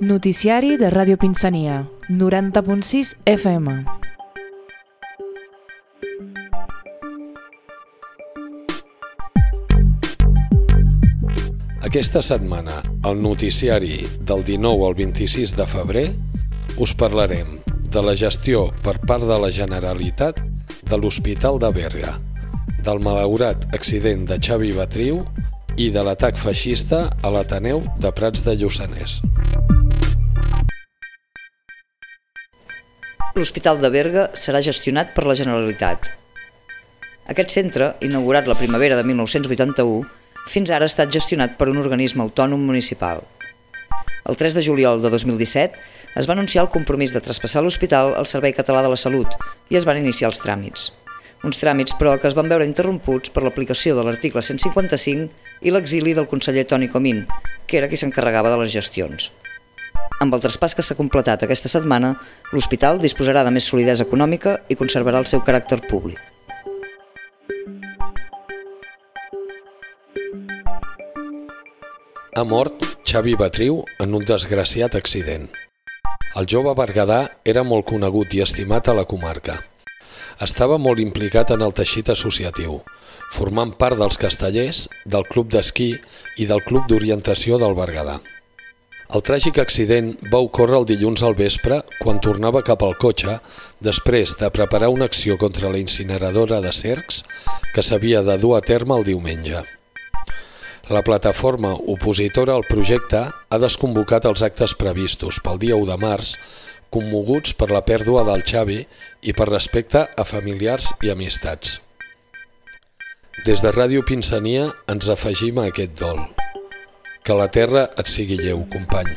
Noticiari de Ràdio Pinsania, 90.6 FM. Aquesta setmana, al noticiari del 19 al 26 de febrer, us parlarem de la gestió per part de la Generalitat de l'Hospital de Berga, del malaurat accident de Xavi Batriu i de l'atac feixista a l'Ateneu de Prats de Lluçanès. L'Hospital de Berga serà gestionat per la Generalitat. Aquest centre, inaugurat la primavera de 1981, fins ara ha estat gestionat per un organisme autònom municipal. El 3 de juliol de 2017 es va anunciar el compromís de traspassar l'hospital al Servei Català de la Salut i es van iniciar els tràmits. Uns tràmits, però, que es van veure interromputs per l'aplicació de l'article 155 i l'exili del conseller Toni Comín, que era qui s'encarregava de les gestions. Amb el traspàs que s'ha completat aquesta setmana, l'hospital disposarà de més solidesa econòmica i conservarà el seu caràcter públic. Ha mort Xavi Batriu en un desgraciat accident. El jove berguedà era molt conegut i estimat a la comarca. Estava molt implicat en el teixit associatiu, formant part dels castellers, del club d'esquí i del club d'orientació del Berguedà. El tràgic accident va ocórrer el dilluns al vespre quan tornava cap al cotxe després de preparar una acció contra la incineradora de cercs que s'havia de dur a terme el diumenge. La plataforma opositora al projecte ha desconvocat els actes previstos pel dia 1 de març commoguts per la pèrdua del Xavi i per respecte a familiars i amistats. Des de Ràdio Pinsania ens afegim a aquest dol. Que la terra et sigui lleu, company.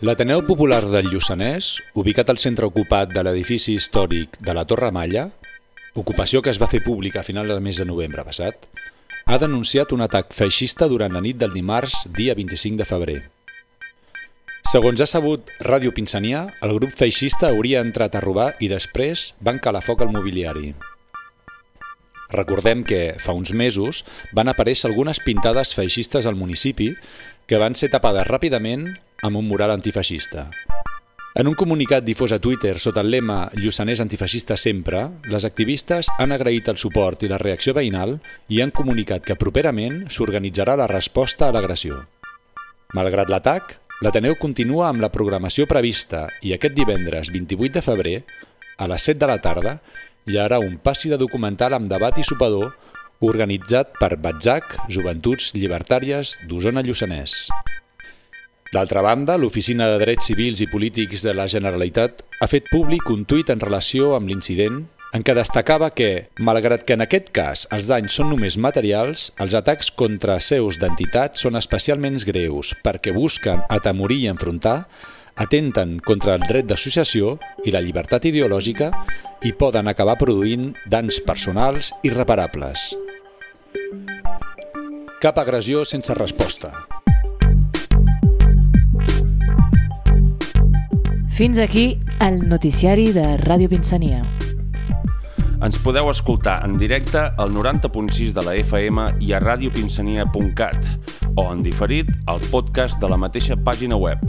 L'Ateneu Popular del Lluçanès, ubicat al centre ocupat de l'edifici històric de la Torre Malla, ocupació que es va fer pública a final del mes de novembre passat, ha denunciat un atac feixista durant la nit del dimarts, dia 25 de febrer. Segons ha sabut Ràdio Pinsania, el grup feixista hauria entrat a robar i després van calar foc al mobiliari. Recordem que, fa uns mesos, van aparèixer algunes pintades feixistes al municipi que van ser tapades ràpidament amb un mural antifeixista. En un comunicat difós a Twitter sota el lema Lluçanès antifeixista sempre, les activistes han agraït el suport i la reacció veïnal i han comunicat que properament s'organitzarà la resposta a l'agressió. Malgrat l'atac, l'Ateneu continua amb la programació prevista i aquest divendres 28 de febrer, a les 7 de la tarda, hi haurà un passi de documental amb debat i sopador organitzat per Batzac, Joventuts Llibertàries d'Osona Lluçanès. D'altra banda, l'Oficina de Drets Civils i Polítics de la Generalitat ha fet públic un tuit en relació amb l'incident en què destacava que, malgrat que en aquest cas els danys són només materials, els atacs contra seus d'entitats són especialment greus perquè busquen atemorir i enfrontar, atenten contra el dret d'associació i la llibertat ideològica i poden acabar produint danys personals irreparables. Cap agressió sense resposta. Fins aquí el noticiari de Ràdio Pinsania. Ens podeu escoltar en directe al 90.6 de la FM i a radiopinsania.cat o en diferit al podcast de la mateixa pàgina web.